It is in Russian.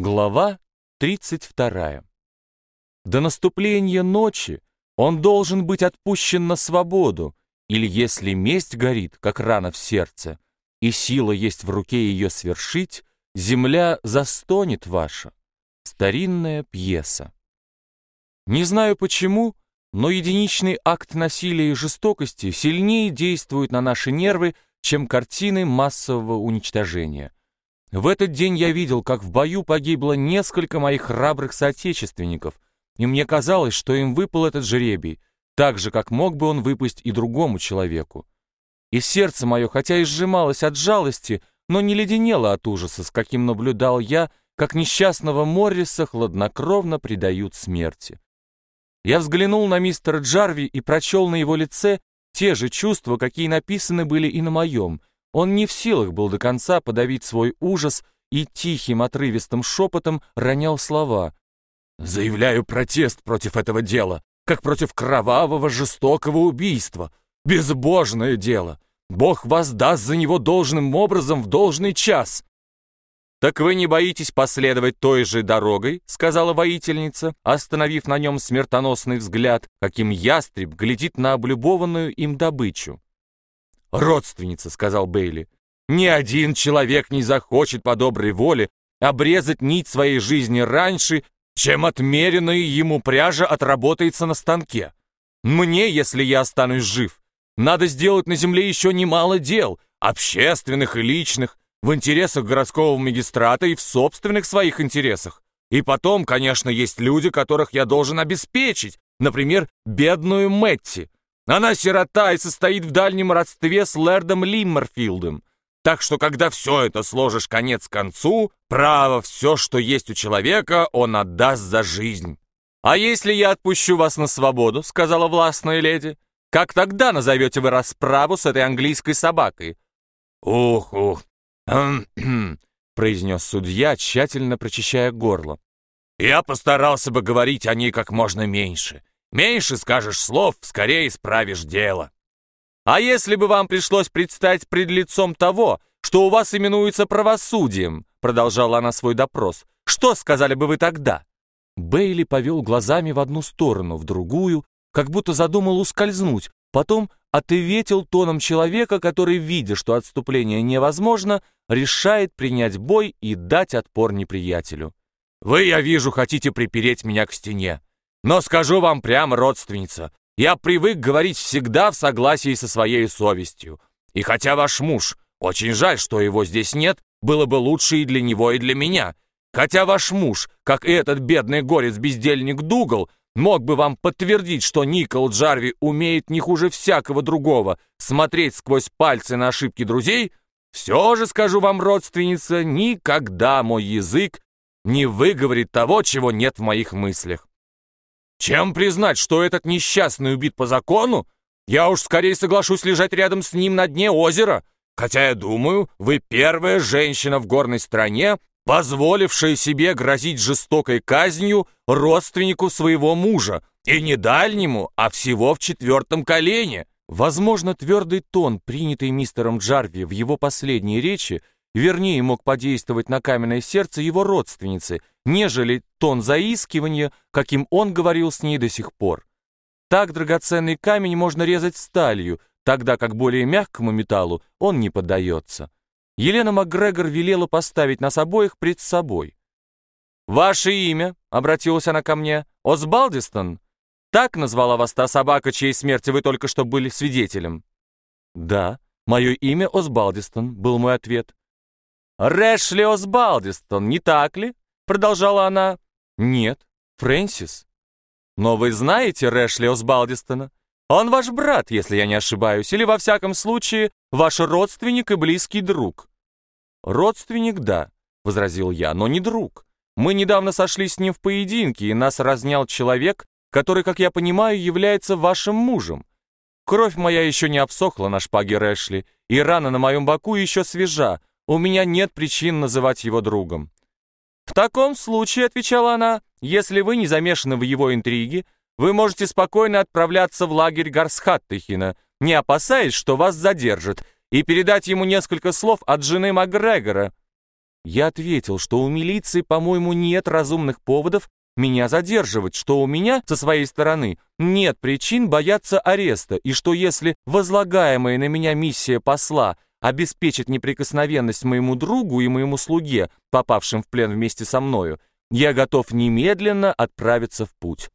Глава 32. До наступления ночи он должен быть отпущен на свободу, или если месть горит, как рана в сердце, и сила есть в руке ее свершить, земля застонет ваша. Старинная пьеса. Не знаю почему, но единичный акт насилия и жестокости сильнее действует на наши нервы, чем картины массового уничтожения. В этот день я видел, как в бою погибло несколько моих храбрых соотечественников, и мне казалось, что им выпал этот жребий, так же, как мог бы он выпасть и другому человеку. И сердце мое, хотя и сжималось от жалости, но не леденело от ужаса, с каким наблюдал я, как несчастного Морриса хладнокровно предают смерти. Я взглянул на мистера Джарви и прочел на его лице те же чувства, какие написаны были и на моем — он не в силах был до конца подавить свой ужас и тихим отрывистым шепотом ронял слова. «Заявляю протест против этого дела, как против кровавого жестокого убийства. Безбожное дело. Бог воздаст за него должным образом в должный час». «Так вы не боитесь последовать той же дорогой?» — сказала воительница, остановив на нем смертоносный взгляд, каким ястреб глядит на облюбованную им добычу. «Родственница», — сказал Бейли. «Ни один человек не захочет по доброй воле обрезать нить своей жизни раньше, чем отмеренная ему пряжа отработается на станке. Мне, если я останусь жив, надо сделать на земле еще немало дел, общественных и личных, в интересах городского магистрата и в собственных своих интересах. И потом, конечно, есть люди, которых я должен обеспечить, например, бедную Мэтти, она сирота и состоит в дальнем родстве с лэрдом Лиммерфилдом. Так что, когда все это сложишь конец к концу, право, все, что есть у человека, он отдаст за жизнь. «А если я отпущу вас на свободу», — сказала властная леди, «как тогда назовете вы расправу с этой английской собакой?» «Ух, ух, произнес судья, тщательно прочищая горло. «Я постарался бы говорить о ней как можно меньше. Меньше скажешь слов, скорее исправишь дело. А если бы вам пришлось предстать пред лицом того, что у вас именуется правосудием, продолжала она свой допрос, что сказали бы вы тогда? Бейли повел глазами в одну сторону, в другую, как будто задумал ускользнуть, потом ответил тоном человека, который, видя, что отступление невозможно, решает принять бой и дать отпор неприятелю. «Вы, я вижу, хотите припереть меня к стене. Но скажу вам прямо, родственница, я привык говорить всегда в согласии со своей совестью. И хотя ваш муж, очень жаль, что его здесь нет, было бы лучше и для него, и для меня. Хотя ваш муж, как и этот бедный горец-бездельник Дугал, мог бы вам подтвердить, что Никол Джарви умеет не хуже всякого другого смотреть сквозь пальцы на ошибки друзей, все же, скажу вам, родственница, никогда мой язык не выговорит того, чего нет в моих мыслях. Чем признать, что этот несчастный убит по закону? Я уж скорее соглашусь лежать рядом с ним на дне озера, хотя я думаю, вы первая женщина в горной стране, позволившая себе грозить жестокой казнью родственнику своего мужа, и не дальнему, а всего в четвертом колене. Возможно, твердый тон, принятый мистером Джарви в его последней речи, вернее мог подействовать на каменное сердце его родственницы, нежели тон заискивания, каким он говорил с ней до сих пор. Так драгоценный камень можно резать сталью, тогда как более мягкому металлу он не поддается. Елена МакГрегор велела поставить нас обоих пред собой. «Ваше имя?» — обратилась она ко мне. «Осбалдистон? Так назвала вас та собака, чьей смерти вы только что были свидетелем?» «Да, мое имя Осбалдистон», — был мой ответ. «Рэшли Осбалдистон, не так ли?» Продолжала она. «Нет, Фрэнсис». «Но вы знаете Рэшли Осбалдистона? Он ваш брат, если я не ошибаюсь, или, во всяком случае, ваш родственник и близкий друг». «Родственник, да», — возразил я, — «но не друг. Мы недавно сошли с ним в поединке, и нас разнял человек, который, как я понимаю, является вашим мужем. Кровь моя еще не обсохла на шпаге Рэшли, и рана на моем боку еще свежа, у меня нет причин называть его другом». «В таком случае», — отвечала она, — «если вы не замешаны в его интриге, вы можете спокойно отправляться в лагерь Гарсхаттехина, не опасаясь, что вас задержат, и передать ему несколько слов от жены Макгрегора». Я ответил, что у милиции, по-моему, нет разумных поводов меня задерживать, что у меня, со своей стороны, нет причин бояться ареста, и что если возлагаемая на меня миссия посла обеспечит неприкосновенность моему другу и моему слуге, попавшим в плен вместе со мною, я готов немедленно отправиться в путь.